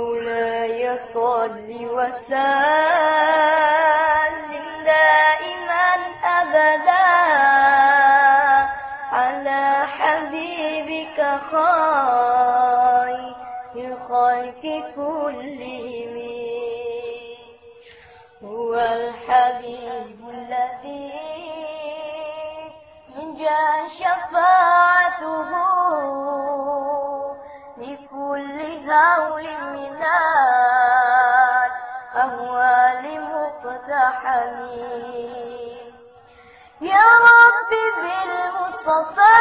مولاي صل وسلم دائما أبدا على حبيبك خير الخلق كلهم هو الحبيب الذي تنجى شفاعته لكل هول من الأهوال مقتحم يا رب بالمصطفى